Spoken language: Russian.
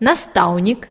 наставник.